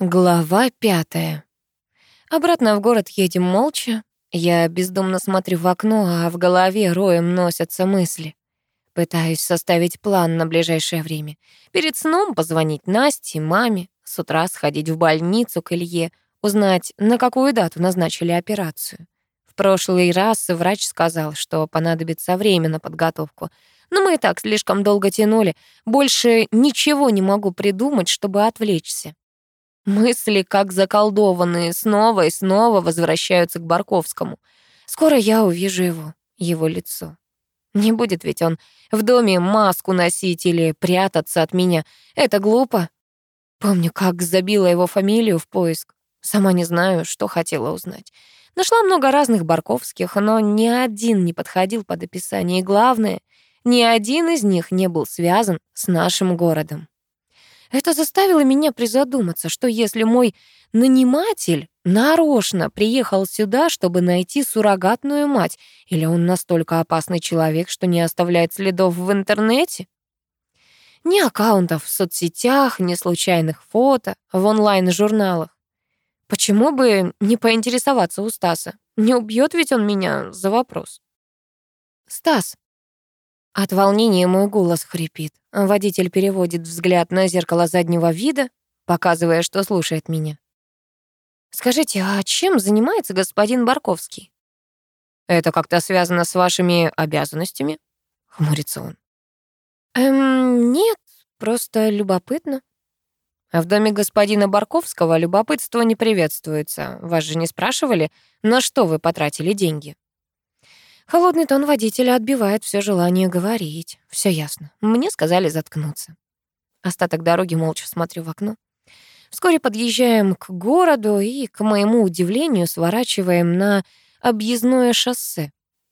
Глава пятая. Обратно в город едем молча. Я бездумно смотрю в окно, а в голове роем носятся мысли. Пытаюсь составить план на ближайшее время. Перед сном позвонить Насте, маме, с утра сходить в больницу к Илье, узнать, на какую дату назначили операцию. В прошлый раз врач сказал, что понадобится время на подготовку. Но мы и так слишком долго тянули. Больше ничего не могу придумать, чтобы отвлечься. Мысли, как заколдованные, снова и снова возвращаются к Барковскому. Скоро я увижу его, его лицо. Не будет ведь он в доме маску носить или прятаться от меня. Это глупо. Помню, как забила его фамилию в поиск. Сама не знаю, что хотела узнать. Нашла много разных Барковских, но ни один не подходил под описание. И главное, ни один из них не был связан с нашим городом. Это заставило меня призадуматься, что если мой наниматель нарочно приехал сюда, чтобы найти суррогатную мать, или он настолько опасный человек, что не оставляет следов в интернете? Ни аккаунтов в соцсетях, ни случайных фото в онлайн-журналах. Почему бы не поинтересоваться у Стаса? Не убьет ведь он меня за вопрос. «Стас, от волнения мой голос хрипит. Водитель переводит взгляд на зеркало заднего вида, показывая, что слушает меня. «Скажите, а чем занимается господин Барковский?» «Это как-то связано с вашими обязанностями?» — хмурится он. «Эм, нет, просто любопытно». А в доме господина Барковского любопытство не приветствуется. Вас же не спрашивали, на что вы потратили деньги? Холодный тон водителя отбивает все желание говорить. Все ясно. Мне сказали заткнуться. Остаток дороги молча смотрю в окно. Вскоре подъезжаем к городу и, к моему удивлению, сворачиваем на объездное шоссе.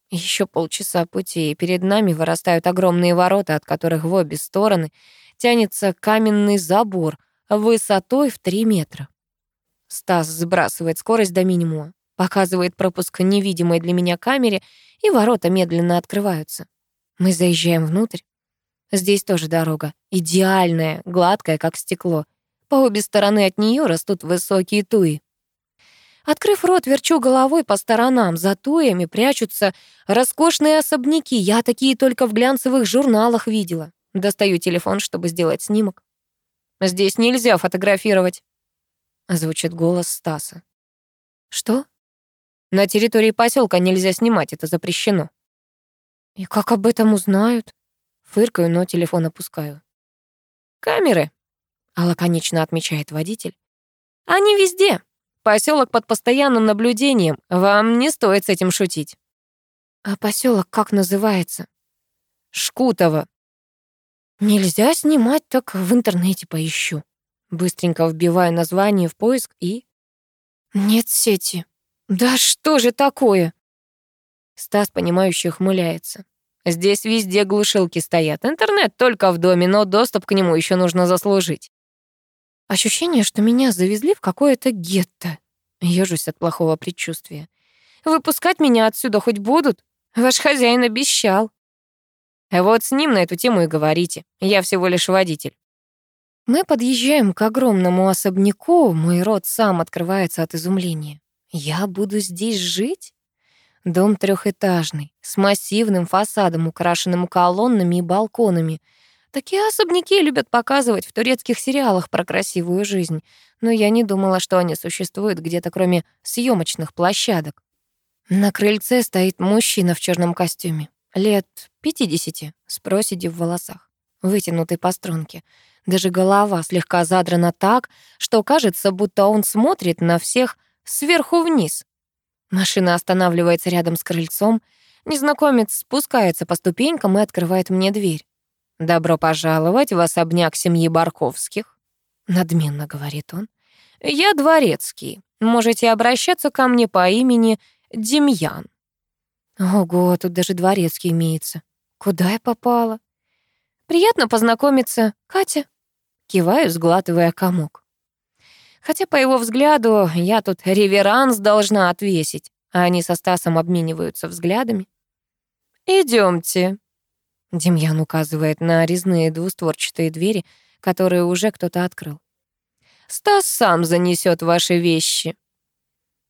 Еще полчаса пути, и перед нами вырастают огромные ворота, от которых в обе стороны тянется каменный забор высотой в 3 метра. Стас сбрасывает скорость до минимума, показывает пропуск невидимой для меня камере — и ворота медленно открываются. Мы заезжаем внутрь. Здесь тоже дорога, идеальная, гладкая, как стекло. По обе стороны от нее растут высокие туи. Открыв рот, верчу головой по сторонам. За туями прячутся роскошные особняки. Я такие только в глянцевых журналах видела. Достаю телефон, чтобы сделать снимок. «Здесь нельзя фотографировать», — звучит голос Стаса. «Что?» На территории поселка нельзя снимать, это запрещено. И как об этом узнают? Фыркаю, но телефон опускаю. Камеры, а лаконично отмечает водитель. Они везде. Поселок под постоянным наблюдением. Вам не стоит с этим шутить. А поселок как называется? Шкутово. Нельзя снимать, так в интернете поищу. Быстренько вбиваю название в поиск и... Нет сети. «Да что же такое?» Стас, понимающе ухмыляется. «Здесь везде глушилки стоят. Интернет только в доме, но доступ к нему еще нужно заслужить». Ощущение, что меня завезли в какое-то гетто. Ежусь от плохого предчувствия. «Выпускать меня отсюда хоть будут? Ваш хозяин обещал». «Вот с ним на эту тему и говорите. Я всего лишь водитель». Мы подъезжаем к огромному особняку, мой рот сам открывается от изумления. Я буду здесь жить? Дом трехэтажный, с массивным фасадом, украшенным колоннами и балконами. Такие особняки любят показывать в турецких сериалах про красивую жизнь, но я не думала, что они существуют где-то кроме съемочных площадок. На крыльце стоит мужчина в черном костюме, лет 50, с проседью в волосах, вытянутой по струнке. Даже голова слегка задрана так, что кажется, будто он смотрит на всех сверху вниз. Машина останавливается рядом с крыльцом. Незнакомец спускается по ступенькам и открывает мне дверь. «Добро пожаловать в особняк семьи Барковских», — надменно говорит он. «Я дворецкий. Можете обращаться ко мне по имени Демьян». Ого, тут даже дворецкий имеется. Куда я попала? Приятно познакомиться, Катя. Киваю, сглатывая комок. Хотя, по его взгляду, я тут реверанс должна отвесить, а они со Стасом обмениваются взглядами. Идемте. Демьян указывает на резные двустворчатые двери, которые уже кто-то открыл. Стас сам занесет ваши вещи.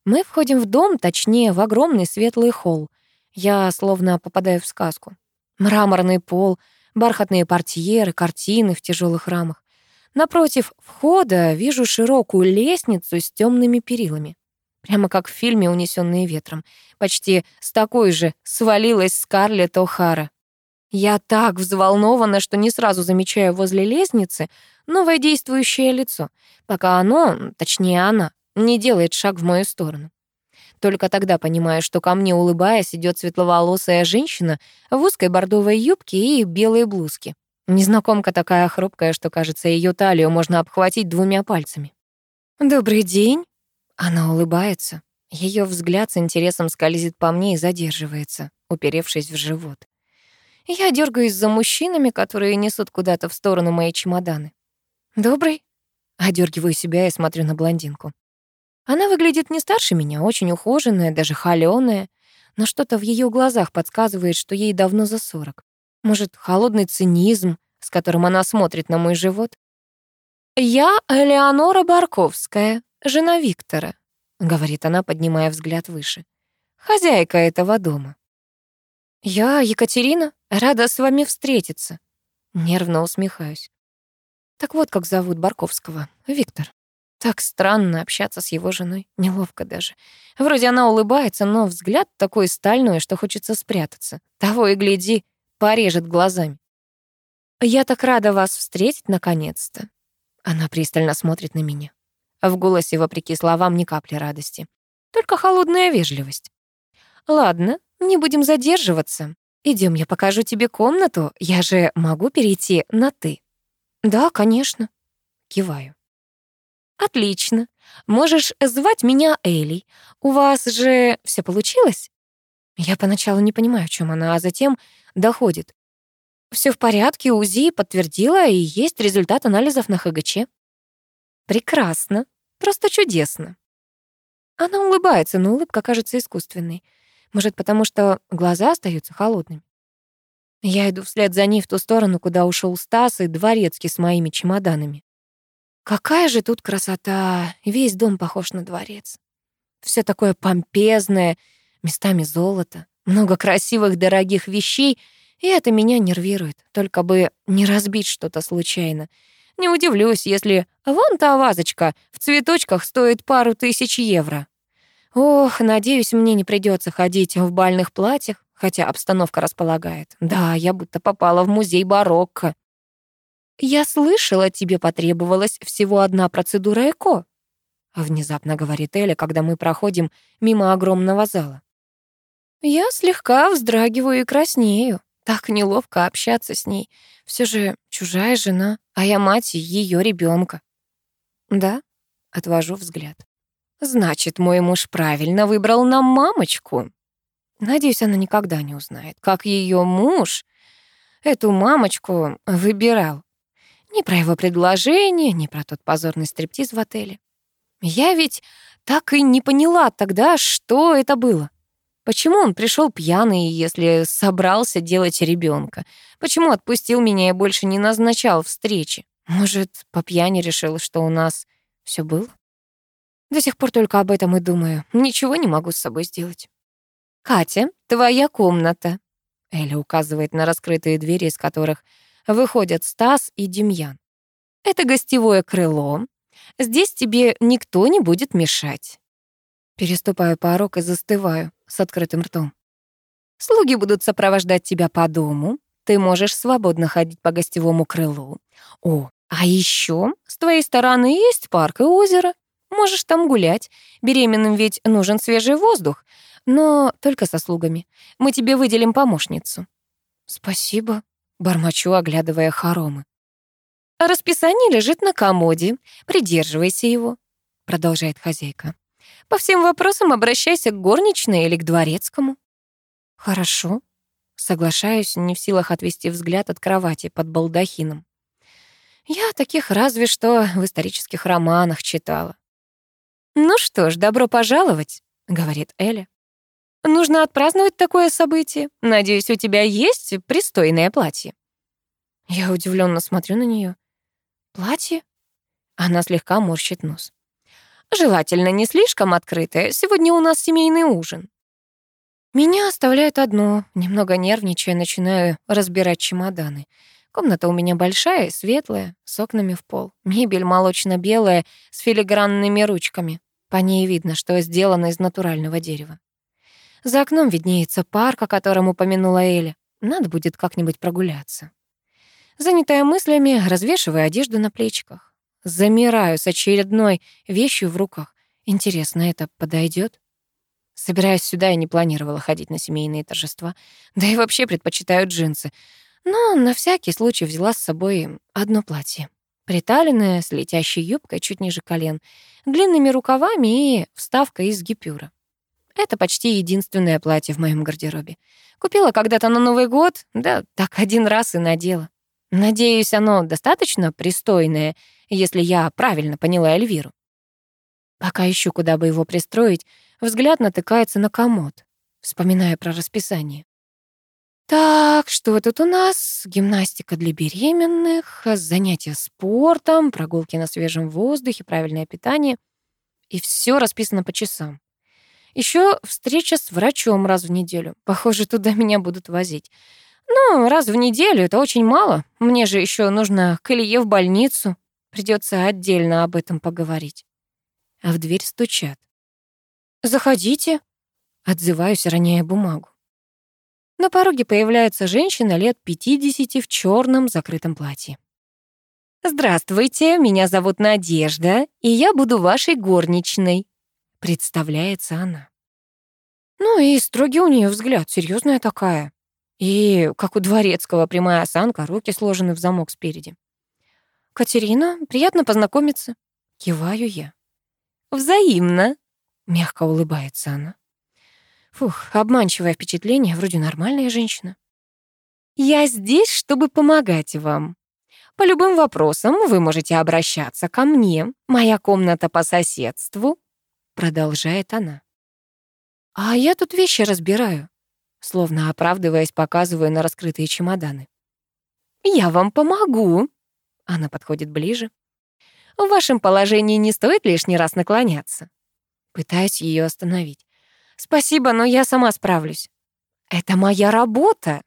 Мы входим в дом, точнее, в огромный светлый холл. Я словно попадаю в сказку. Мраморный пол, бархатные портьеры, картины в тяжелых рамах. Напротив входа вижу широкую лестницу с темными перилами. Прямо как в фильме «Унесенные ветром». Почти с такой же свалилась Скарлетт О'Хара. Я так взволнована, что не сразу замечаю возле лестницы новое действующее лицо, пока оно, точнее она, не делает шаг в мою сторону. Только тогда понимаю, что ко мне, улыбаясь, идет светловолосая женщина в узкой бордовой юбке и белой блузке. Незнакомка такая хрупкая, что, кажется, ее талию можно обхватить двумя пальцами. «Добрый день!» Она улыбается. Ее взгляд с интересом скользит по мне и задерживается, уперевшись в живот. Я дергаюсь за мужчинами, которые несут куда-то в сторону мои чемоданы. «Добрый?» Одергиваю себя и смотрю на блондинку. Она выглядит не старше меня, очень ухоженная, даже холёная, но что-то в ее глазах подсказывает, что ей давно за сорок. Может, холодный цинизм, с которым она смотрит на мой живот? «Я Элеонора Барковская, жена Виктора», — говорит она, поднимая взгляд выше. «Хозяйка этого дома». «Я Екатерина, рада с вами встретиться». Нервно усмехаюсь. Так вот, как зовут Барковского. Виктор. Так странно общаться с его женой. Неловко даже. Вроде она улыбается, но взгляд такой стальной, что хочется спрятаться. Того и гляди, порежет глазами. «Я так рада вас встретить наконец-то». Она пристально смотрит на меня. В голосе, вопреки словам, ни капли радости. Только холодная вежливость. «Ладно, не будем задерживаться. Идем, я покажу тебе комнату. Я же могу перейти на «ты». Да, конечно. Киваю. Отлично. Можешь звать меня Элей. У вас же все получилось? Я поначалу не понимаю, о чем она, а затем доходит. Все в порядке, УЗИ подтвердила, и есть результат анализов на ХГЧ. Прекрасно. Просто чудесно. Она улыбается, но улыбка кажется искусственной. Может, потому что глаза остаются холодными. Я иду вслед за ней в ту сторону, куда ушел Стас и дворецкий с моими чемоданами. Какая же тут красота! Весь дом похож на дворец. Все такое помпезное, местами золото, много красивых дорогих вещей, и это меня нервирует. Только бы не разбить что-то случайно. Не удивлюсь, если вон та вазочка в цветочках стоит пару тысяч евро. Ох, надеюсь, мне не придется ходить в бальных платьях, хотя обстановка располагает. Да, я будто попала в музей барокко. «Я слышала, тебе потребовалась всего одна процедура ЭКО», внезапно говорит Эля, когда мы проходим мимо огромного зала. Я слегка вздрагиваю и краснею. Так неловко общаться с ней. Все же чужая жена, а я мать ее ребенка. Да, отвожу взгляд. Значит, мой муж правильно выбрал нам мамочку. Надеюсь, она никогда не узнает, как ее муж эту мамочку выбирал. Ни про его предложение, ни про тот позорный стриптиз в отеле. Я ведь так и не поняла тогда, что это было. Почему он пришел пьяный, если собрался делать ребенка? Почему отпустил меня и больше не назначал встречи? Может, по пьяни решил, что у нас все было? До сих пор только об этом и думаю. Ничего не могу с собой сделать. «Катя, твоя комната», — Эля указывает на раскрытые двери, из которых выходят Стас и Демьян. «Это гостевое крыло. Здесь тебе никто не будет мешать». Переступаю порог и застываю с открытым ртом. «Слуги будут сопровождать тебя по дому. Ты можешь свободно ходить по гостевому крылу. О, а еще с твоей стороны есть парк и озеро. Можешь там гулять. Беременным ведь нужен свежий воздух. Но только со слугами. Мы тебе выделим помощницу». «Спасибо», — бормочу, оглядывая хоромы. «Расписание лежит на комоде. Придерживайся его», — продолжает хозяйка. «По всем вопросам обращайся к горничной или к дворецкому». «Хорошо», — соглашаюсь, не в силах отвести взгляд от кровати под балдахином. Я таких разве что в исторических романах читала. «Ну что ж, добро пожаловать», — говорит Эля. Нужно отпраздновать такое событие. Надеюсь, у тебя есть пристойное платье. Я удивленно смотрю на нее. Платье? Она слегка морщит нос. Желательно не слишком открытое. Сегодня у нас семейный ужин. Меня оставляет одно. Немного нервничая, начинаю разбирать чемоданы. Комната у меня большая, светлая, с окнами в пол. Мебель молочно-белая, с филигранными ручками. По ней видно, что сделано из натурального дерева. За окном виднеется парк, о котором упомянула Эля. Надо будет как-нибудь прогуляться. Занятая мыслями, развешиваю одежду на плечиках. Замираю с очередной вещью в руках. Интересно, это подойдет? Собираясь сюда, я не планировала ходить на семейные торжества. Да и вообще предпочитаю джинсы. Но на всякий случай взяла с собой одно платье. Приталенное, с летящей юбкой чуть ниже колен, длинными рукавами и вставкой из гипюра. Это почти единственное платье в моем гардеробе. Купила когда-то на Новый год, да так один раз и надела. Надеюсь, оно достаточно пристойное, если я правильно поняла Эльвиру. Пока ищу, куда бы его пристроить, взгляд натыкается на комод, вспоминая про расписание. Так, что тут у нас? Гимнастика для беременных, занятия спортом, прогулки на свежем воздухе, правильное питание. И все расписано по часам. Еще встреча с врачом раз в неделю. Похоже, туда меня будут возить. Ну, раз в неделю это очень мало. Мне же еще нужно к Илье в больницу. Придется отдельно об этом поговорить. А в дверь стучат. «Заходите», — отзываюсь, роняя бумагу. На пороге появляется женщина лет 50 в черном закрытом платье. «Здравствуйте, меня зовут Надежда, и я буду вашей горничной», — представляется она. Ну и строгий у нее взгляд, серьезная такая. И, как у дворецкого, прямая осанка, руки сложены в замок спереди. «Катерина, приятно познакомиться». Киваю я. «Взаимно», — мягко улыбается она. Фух, обманчивое впечатление, вроде нормальная женщина. «Я здесь, чтобы помогать вам. По любым вопросам вы можете обращаться ко мне. Моя комната по соседству», — продолжает она. «А я тут вещи разбираю», словно оправдываясь, показываю на раскрытые чемоданы. «Я вам помогу», — она подходит ближе. «В вашем положении не стоит лишний раз наклоняться». Пытаюсь ее остановить. «Спасибо, но я сама справлюсь». «Это моя работа».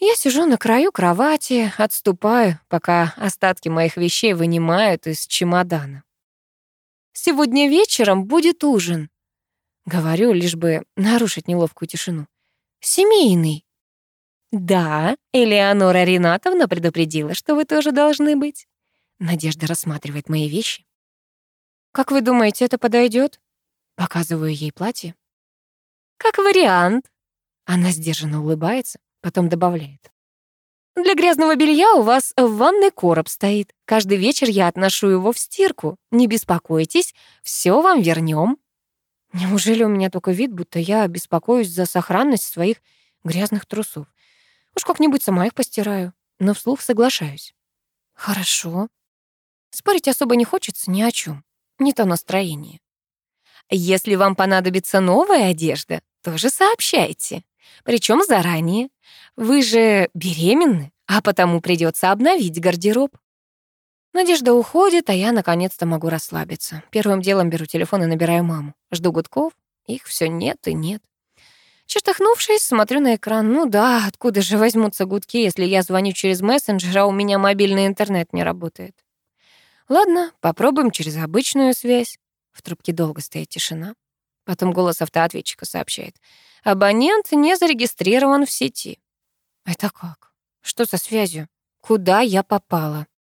Я сижу на краю кровати, отступаю, пока остатки моих вещей вынимают из чемодана. «Сегодня вечером будет ужин», — говорю, лишь бы нарушить неловкую тишину. Семейный. Да, Элеонора Ринатовна предупредила, что вы тоже должны быть. Надежда рассматривает мои вещи. Как вы думаете, это подойдет? Показываю ей платье. Как вариант. Она сдержанно улыбается, потом добавляет. Для грязного белья у вас в ванной короб стоит. Каждый вечер я отношу его в стирку. Не беспокойтесь, все вам вернем. Неужели у меня только вид, будто я беспокоюсь за сохранность своих грязных трусов? Уж как-нибудь сама их постираю, но вслух соглашаюсь. Хорошо. Спорить особо не хочется ни о чем. Не то настроение. Если вам понадобится новая одежда, тоже сообщайте. Причем заранее. Вы же беременны, а потому придется обновить гардероб. Надежда уходит, а я наконец-то могу расслабиться. Первым делом беру телефон и набираю маму. Жду гудков, их все нет и нет. Чертахнувшись, смотрю на экран. Ну да, откуда же возьмутся гудки, если я звоню через мессенджер, а у меня мобильный интернет не работает. Ладно, попробуем через обычную связь. В трубке долго стоит тишина. Потом голос автоответчика сообщает. Абонент не зарегистрирован в сети. Это как? Что со связью? Куда я попала?